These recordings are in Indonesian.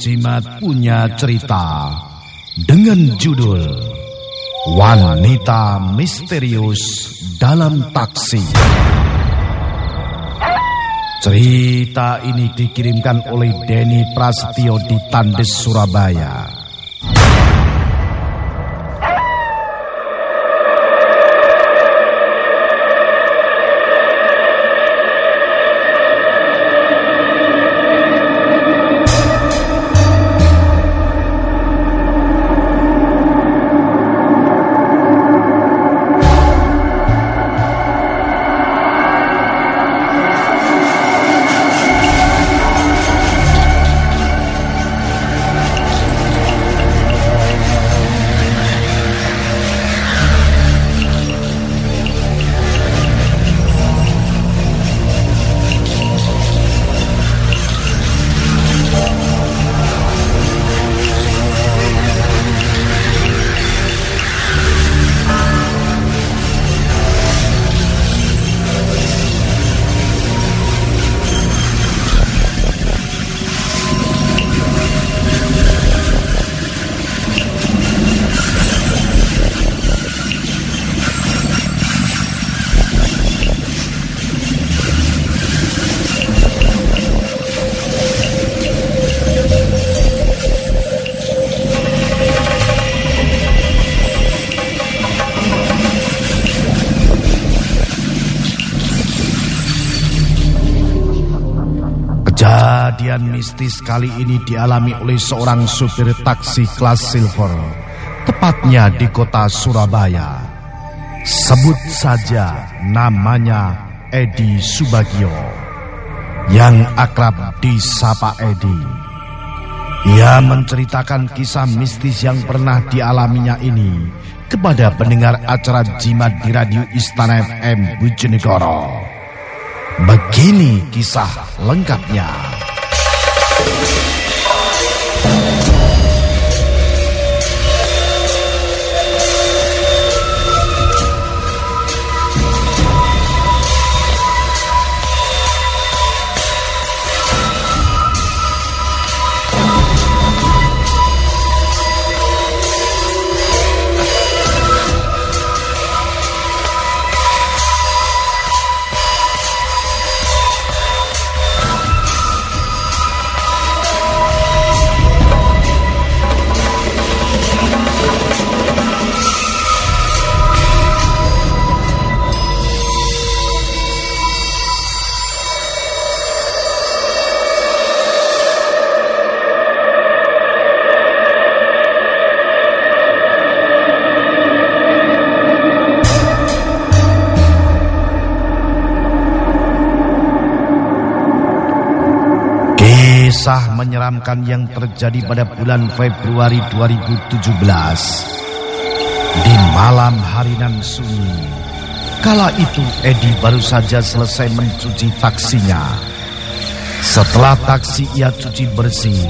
Jimat punya cerita dengan judul Wanita Misterius dalam Taksi. Cerita ini dikirimkan oleh Denny Prasetyo di Tandes, Surabaya. Mistis kali ini dialami oleh seorang supir taksi kelas silver, tepatnya di kota Surabaya. Sebut saja namanya Edi Subagio, yang akrab disapa Edi. Ia menceritakan kisah mistis yang pernah dialaminya ini kepada pendengar acara jimat di radio Istana FM Bojonegoro. Begini kisah lengkapnya. Kisah menyeramkan yang terjadi pada bulan Februari 2017 Di malam hari nan sunyi Kala itu Edi baru saja selesai mencuci taksinya. Setelah taksi ia cuci bersih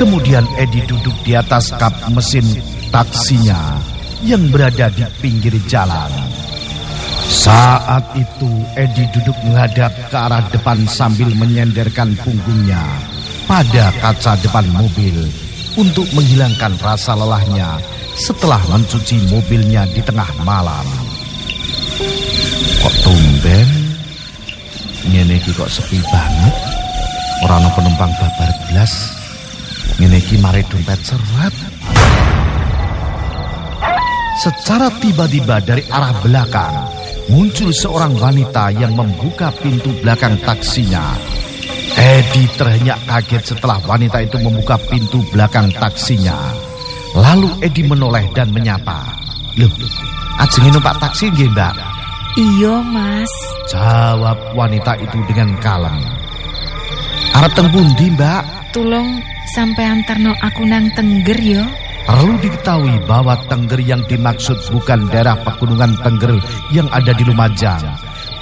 Kemudian Edi duduk di atas kap mesin taksinya Yang berada di pinggir jalan. Saat itu Edi duduk menghadap ke arah depan sambil menyenderkan punggungnya pada kaca depan mobil untuk menghilangkan rasa lelahnya setelah mencuci mobilnya di tengah malam. Kok tumben? Ngene kok sepi banget. Ora ana penumpang babar blas. Ngene iki mare dompet seret. Secara tiba-tiba dari arah belakang muncul seorang wanita yang membuka pintu belakang taksinya Edi terhenyak kaget setelah wanita itu membuka pintu belakang taksinya. Lalu Edi menoleh dan menyapa. Loh, ajeng numpak taksi nggih, Mbak? Iya, Mas. Jawab wanita itu dengan kalem. Arep teng pundi, Mbak? Tolong sampai antarno aku nang Tengger ya. Perlu diketahui bahwa Tengger yang dimaksud bukan daerah pegunungan Tengger yang ada di Lumajang,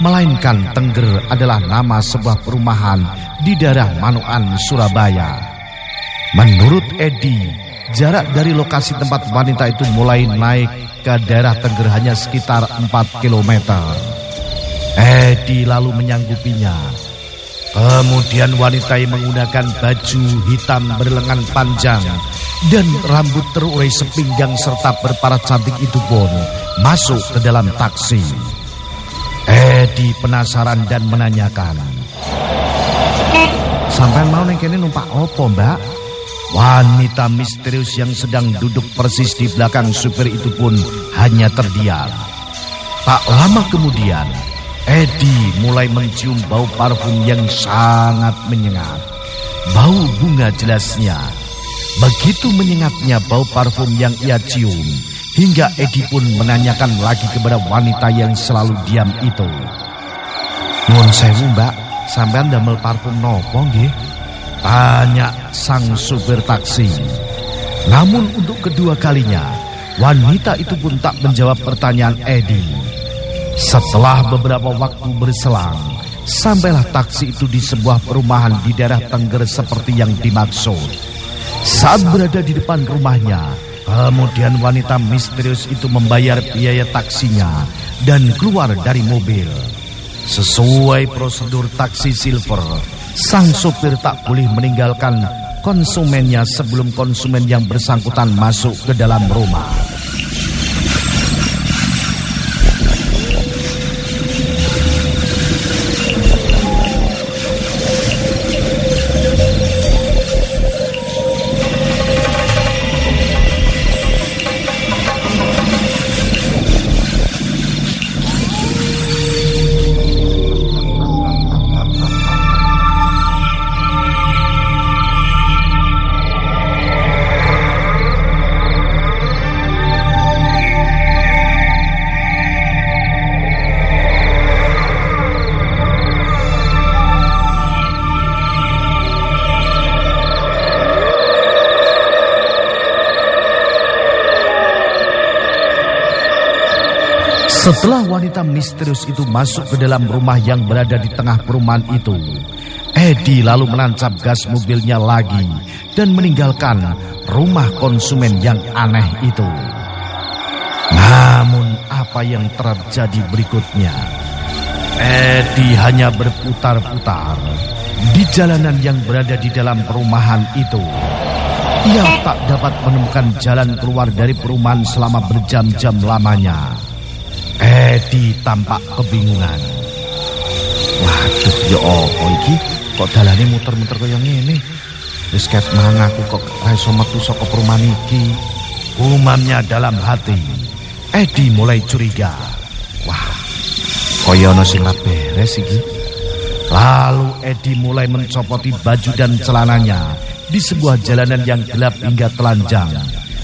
melainkan Tengger adalah nama sebuah perumahan di daerah Manoan, Surabaya. Menurut Edi, jarak dari lokasi tempat wanita itu mulai naik ke daerah Tengger hanya sekitar 4 km. Edi lalu menyanggupinya. Kemudian wanita yang menggunakan baju hitam berlengan panjang dan rambut terurai sepinggang serta berparas cantik itu pun masuk ke dalam taksi. Edi penasaran dan menanyakan. Sampai mau neng kene numpak opo mbak? Wanita misterius yang sedang duduk persis di belakang supir itu pun hanya terdiam. Tak lama kemudian, Edi mulai mencium bau parfum yang sangat menyengat. Bau bunga jelasnya. Begitu menyengatnya bau parfum yang ia cium, hingga Edi pun menanyakan lagi kepada wanita yang selalu diam itu. Nuwun sewu mbak, sampean damel parfum nopo nggih? Tanya sang supir taksi. Namun untuk kedua kalinya, wanita itu pun tak menjawab pertanyaan Edi. Setelah beberapa waktu berselang, sampailah taksi itu di sebuah perumahan di daerah Tengger seperti yang dimaksud. Saat berada di depan rumahnya, kemudian wanita misterius itu membayar biaya taksinya dan keluar dari mobil. Sesuai prosedur taksi silver, sang sopir tak boleh meninggalkan konsumennya sebelum konsumen yang bersangkutan masuk ke dalam rumah. Setelah wanita misterius itu masuk ke dalam rumah yang berada di tengah perumahan itu, Edi lalu menancap gas mobilnya lagi dan meninggalkan rumah konsumen yang aneh itu. Namun apa yang terjadi berikutnya? Edi hanya berputar-putar di jalanan yang berada di dalam perumahan itu. Ia tak dapat menemukan jalan keluar dari perumahan selama berjam-jam lamanya. Edi tampak kebingungan. Waduh, ya apa iki? Kok dalane muter-muter kaya ngene? Wis ket mang aku kok ora iso metu saka perumahan iki. Umamnya dalam hati. Edi mulai curiga. Wah, kaya ana sing beres iki. Lalu Edi mulai mencopoti baju dan celananya di sebuah jalanan yang gelap hingga telanjang.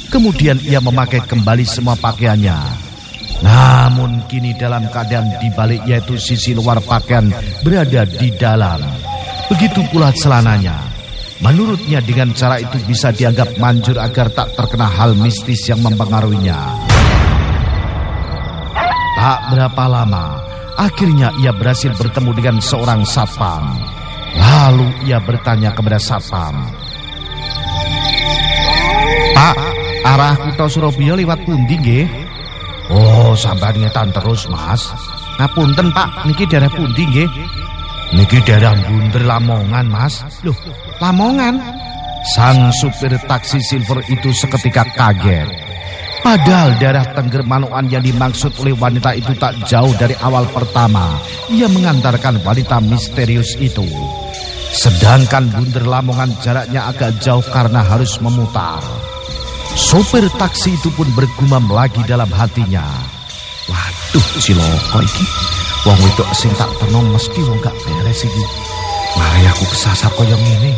Kemudian ia memakai kembali semua pakaiannya namun kini dalam keadaan dibalik yaitu sisi luar pakaian berada di dalam. Begitu pula celananya. Menurutnya dengan cara itu bisa dianggap manjur agar tak terkena hal mistis yang mempengaruhinya. Tak berapa lama, akhirnya ia berhasil bertemu dengan seorang satpam. Lalu ia bertanya kepada satpam. Pak, arah kota Surabaya lewat pundi nggih? Oh, sampai ngetan terus, Mas. Ngapunten, Pak. Niki daerah pundi nggih? Niki daerah Bunder Lamongan, Mas. Loh, Lamongan? Sang supir taksi silver itu seketika kaget. Padahal daerah Tengger Manokan yang dimaksud oleh wanita itu tak jauh dari awal pertama ia mengantarkan wanita misterius itu. Sedangkan Bunder Lamongan jaraknya agak jauh karena harus memutar. Sopir taksi itu pun bergumam lagi dalam hatinya. Waduh, si loko iki. Wong itu sing tak tenang mesti wong gak beres iki. Mari aku kesasar koyong ini.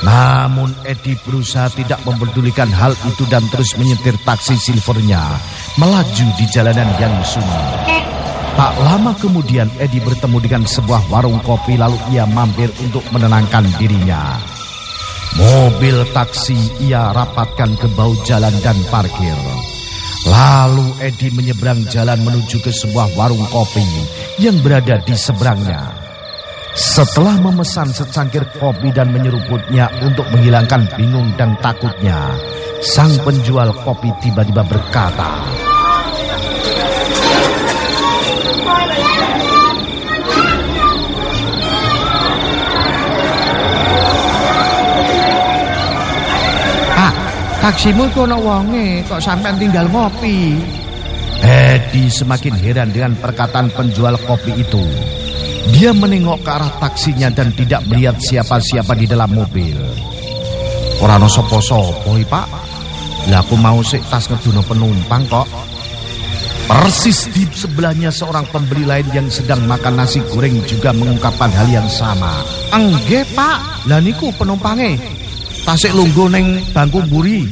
Namun Edi berusaha tidak mempedulikan hal itu dan terus menyetir taksi silvernya melaju di jalanan yang sunyi. Tak lama kemudian Edi bertemu dengan sebuah warung kopi lalu ia mampir untuk menenangkan dirinya. Mobil taksi ia rapatkan ke bau jalan dan parkir. Lalu Edi menyeberang jalan menuju ke sebuah warung kopi yang berada di seberangnya. Setelah memesan secangkir kopi dan menyeruputnya untuk menghilangkan bingung dan takutnya, sang penjual kopi tiba-tiba berkata, taksimu iku ana wonge, kok sampean tinggal ngopi. Edi semakin heran dengan perkataan penjual kopi itu. Dia menengok ke arah taksinya dan tidak melihat siapa-siapa di dalam mobil. Orang sopo-sopo, Pak. Lah aku mau sik tas ngeduno penumpang kok. Persis di sebelahnya seorang pembeli lain yang sedang makan nasi goreng juga mengungkapkan hal yang sama. Enggak, Pak. Lah niku penumpange. Tasik lungguh neng bangku mburi.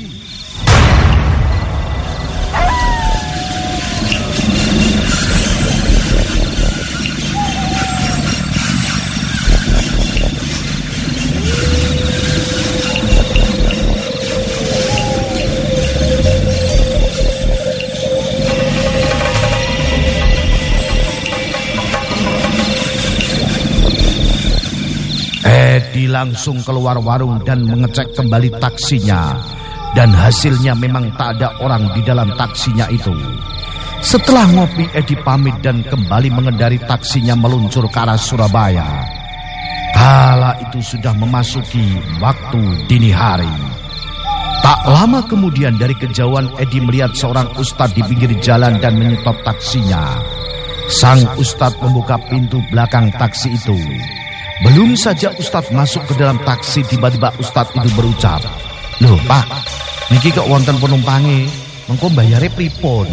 Edi langsung keluar warung dan mengecek kembali taksinya. Dan hasilnya memang tak ada orang di dalam taksinya itu. Setelah ngopi, Edi pamit dan kembali mengendari taksinya meluncur ke arah Surabaya. Kala itu sudah memasuki waktu dini hari. Tak lama kemudian dari kejauhan Edi melihat seorang ustadz di pinggir jalan dan menyetop taksinya. Sang ustadz membuka pintu belakang taksi itu. Belum saja Ustadz masuk ke dalam taksi, tiba-tiba Ustadz itu berucap, Loh pak, niki kok wonten penumpangi, mengko bayare pripun?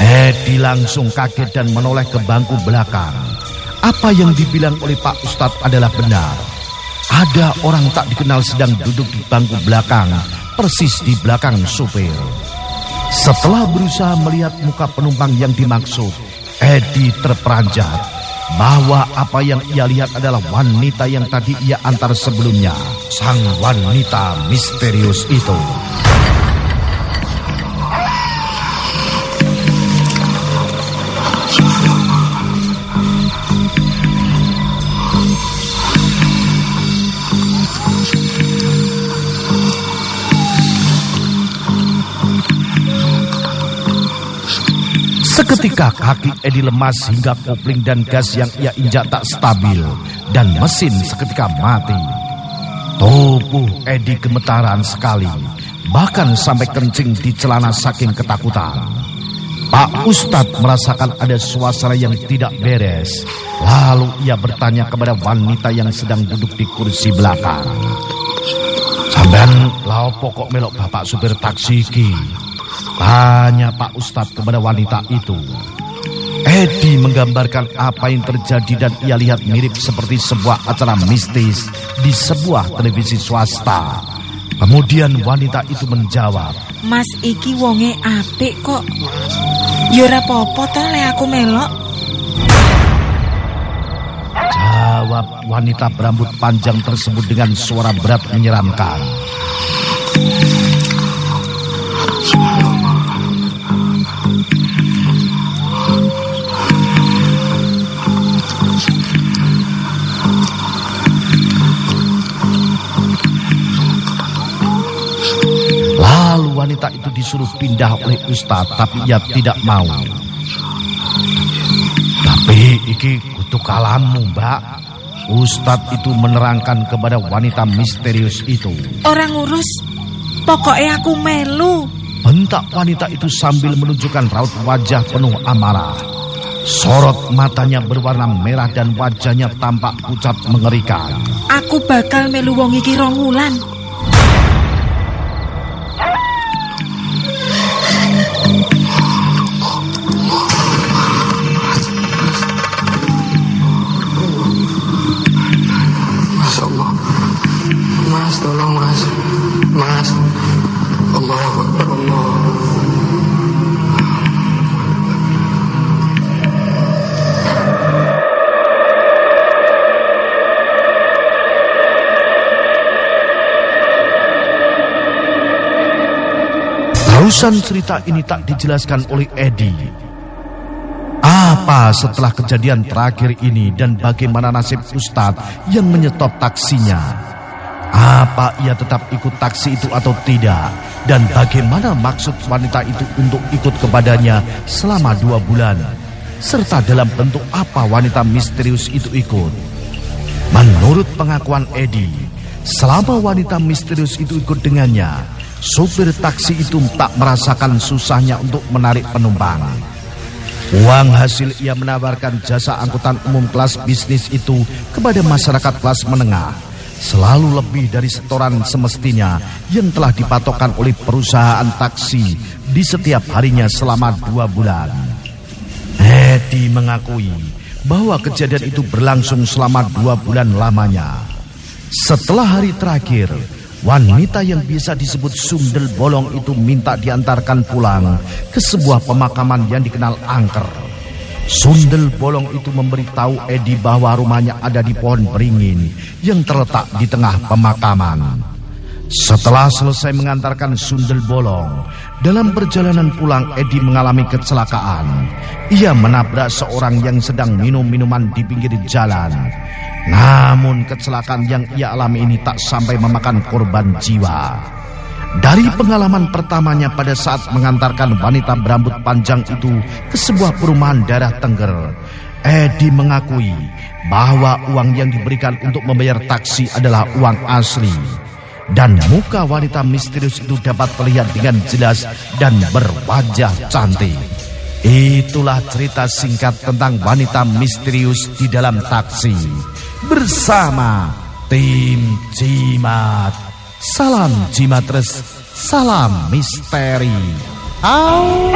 Edi langsung kaget dan menoleh ke bangku belakang. Apa yang dibilang oleh Pak Ustadz adalah benar. Ada orang tak dikenal sedang duduk di bangku belakang, persis di belakang supir. Setelah berusaha melihat muka penumpang yang dimaksud, Edi terperanjat bahwa apa yang ia lihat adalah wanita yang tadi ia antar sebelumnya. Sang wanita misterius itu. Seketika kaki Edi lemas hingga kopling dan gas yang ia injak tak stabil dan mesin seketika mati. Tubuh Edi gemetaran sekali, bahkan sampai kencing di celana saking ketakutan. Pak Ustadz merasakan ada suasana yang tidak beres. Lalu ia bertanya kepada wanita yang sedang duduk di kursi belakang. Sampean lau pokok melok bapak supir taksi ki. Tanya Pak Ustadz kepada wanita itu. Edi menggambarkan apa yang terjadi dan ia lihat mirip seperti sebuah acara mistis di sebuah televisi swasta. Kemudian wanita itu menjawab, Mas iki wonge apik kok. Yura popo to le aku melok. Jawab wanita berambut panjang tersebut dengan suara berat menyeramkan. Wanita itu disuruh pindah oleh Ustadz, tapi ia tidak mau. Tapi iki kutu kalamu, Mbak. Ustadz itu menerangkan kepada wanita misterius itu. Orang urus, pokoknya aku melu. Bentak wanita itu sambil menunjukkan raut wajah penuh amarah. Sorot matanya berwarna merah dan wajahnya tampak pucat mengerikan. Aku bakal melu wong iki rong Terusan cerita ini tak dijelaskan oleh Edi. Apa setelah kejadian terakhir ini dan bagaimana nasib Ustadz yang menyetop taksinya? Apa ia tetap ikut taksi itu atau tidak? Dan bagaimana maksud wanita itu untuk ikut kepadanya selama dua bulan? Serta dalam bentuk apa wanita misterius itu ikut? Menurut pengakuan Edi, selama wanita misterius itu ikut dengannya, Supir taksi itu tak merasakan susahnya untuk menarik penumpang. Uang hasil ia menawarkan jasa angkutan umum kelas bisnis itu kepada masyarakat kelas menengah selalu lebih dari setoran semestinya yang telah dipatokkan oleh perusahaan taksi di setiap harinya selama dua bulan. Hedi mengakui bahwa kejadian itu berlangsung selama dua bulan lamanya. Setelah hari terakhir, Wanita yang bisa disebut sundel bolong itu minta diantarkan pulang ke sebuah pemakaman yang dikenal angker. Sundel bolong itu memberitahu Edi bahwa rumahnya ada di pohon beringin yang terletak di tengah pemakaman. Setelah selesai mengantarkan sundel bolong, dalam perjalanan pulang Edi mengalami kecelakaan. Ia menabrak seorang yang sedang minum minuman di pinggir jalan. Namun kecelakaan yang ia alami ini tak sampai memakan korban jiwa. Dari pengalaman pertamanya pada saat mengantarkan wanita berambut panjang itu ke sebuah perumahan daerah Tengger, Edi mengakui bahwa uang yang diberikan untuk membayar taksi adalah uang asli. Dan muka wanita misterius itu dapat terlihat dengan jelas dan berwajah cantik. Itulah cerita singkat tentang wanita misterius di dalam taksi bersama tim Jimat. Salam Jimatres, salam misteri. Au.